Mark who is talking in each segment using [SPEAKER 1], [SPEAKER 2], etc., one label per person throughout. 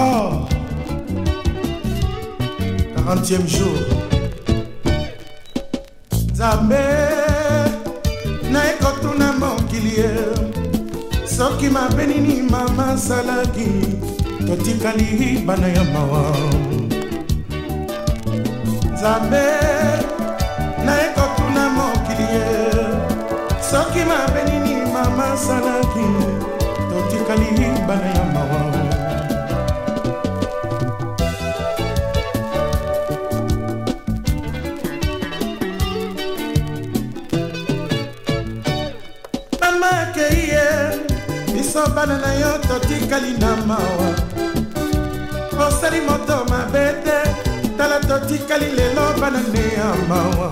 [SPEAKER 1] Oh ah. 40e jour nzambe naekotuna mokili ye soki mabe nini mama asalaki totikali bana ya mawa nzambe naekotuna mokili ye soki mabe nini mama asalaki totikali bana ya mawa bana na yo totikali na mawa osali moto mabe te tala totikali lelo bana ne ya mawa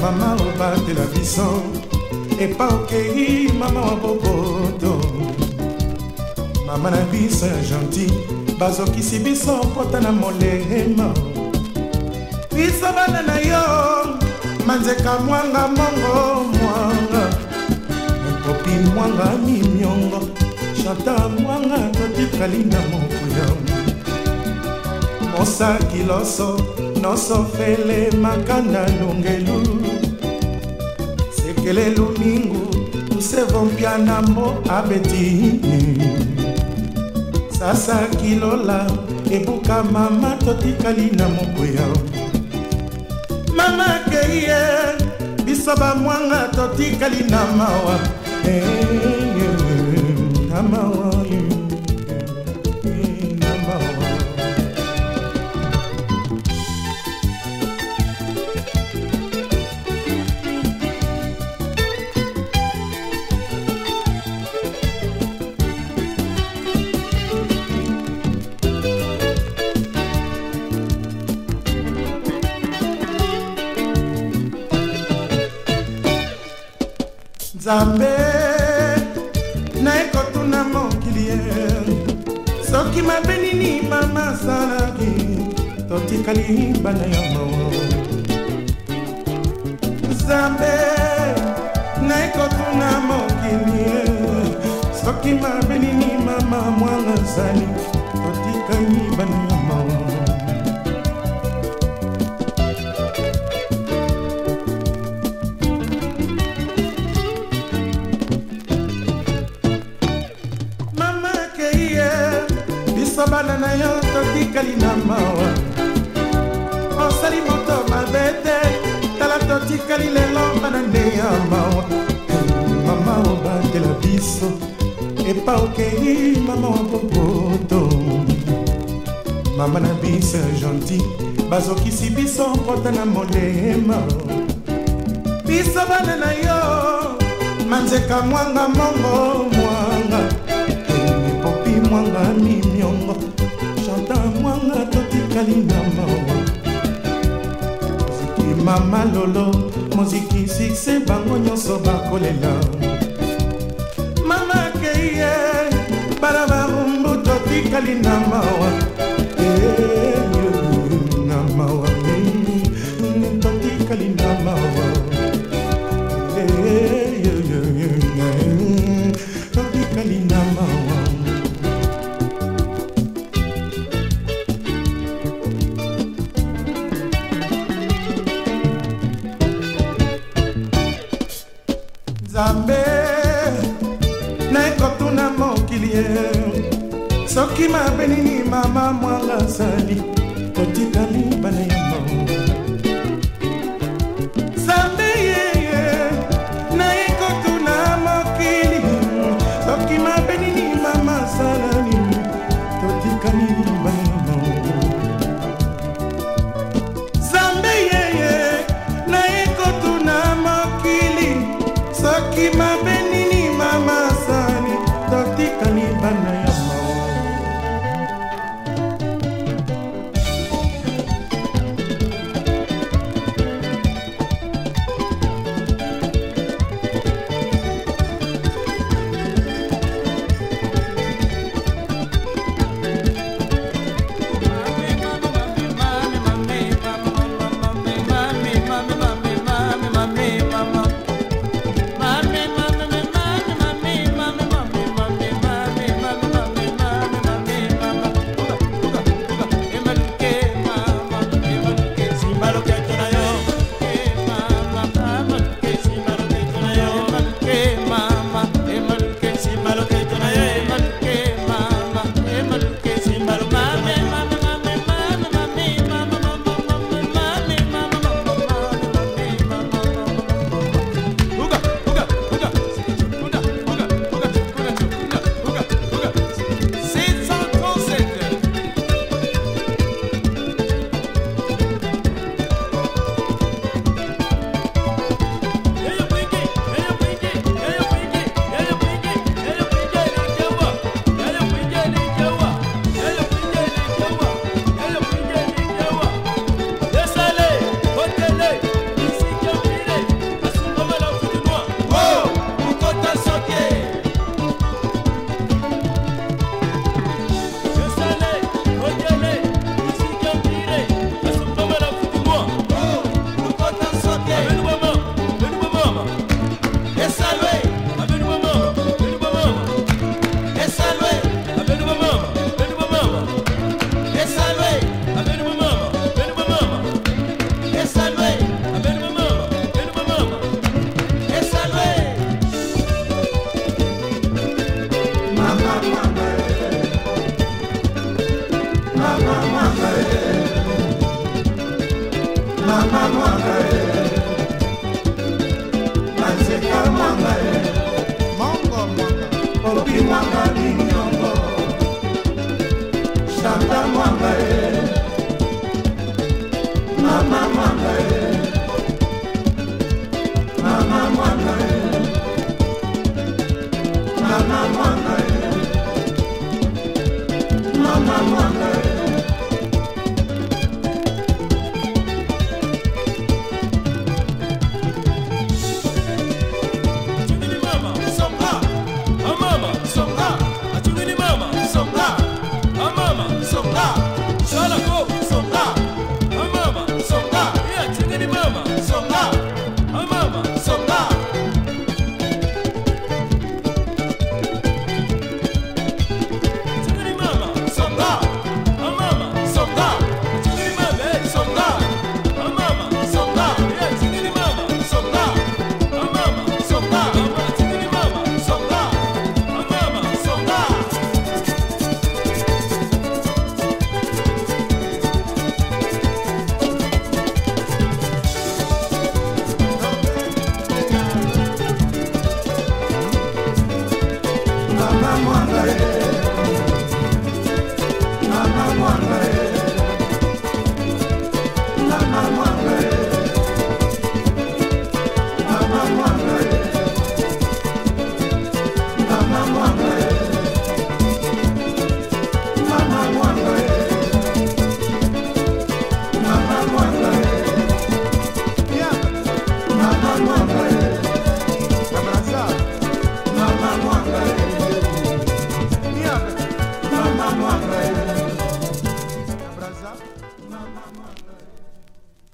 [SPEAKER 1] mama obatela biso epa okei mama wa boboto mama na biso ya gentil bazokisi biso pota na molema biso bana na yo manzeka mwanga mongo kopi mwanga mimiongo shata mwanga totikali na mokuya mosaki loso noso fele makanda lungelu sekele luningu tusevo mpia na mo abeti sasa kilola ebuka mama totikali na mokwea mama keiye biso bamwanga totikali na mawa Elim tam alayım nzambe naekotuna mokili ye soki mabe nini mamasalaki totikali bana ya mawa nzambe naekotuna mokili ye soki mabe nini mama mwana zali etikali na mawa osali moto mabe te tala totikali lelo banande ya mawa mama obatela biso epa okei mama wa popoto mama na biso ya gentil bazokisi biso mpota na molema biso bana na yo manzeka mwanga mongo mwanga epopi mwanga mimiongo kalingamawa muziki mama lolo muziki sukse bango nyonso bakolela mama keye bala barumbu totikali na mawa eh, eh, na mawa eh, totikali na mawa totikali na mawa soki mabe nini mama mwanga sali otikali bana ya
[SPEAKER 2] you, mama.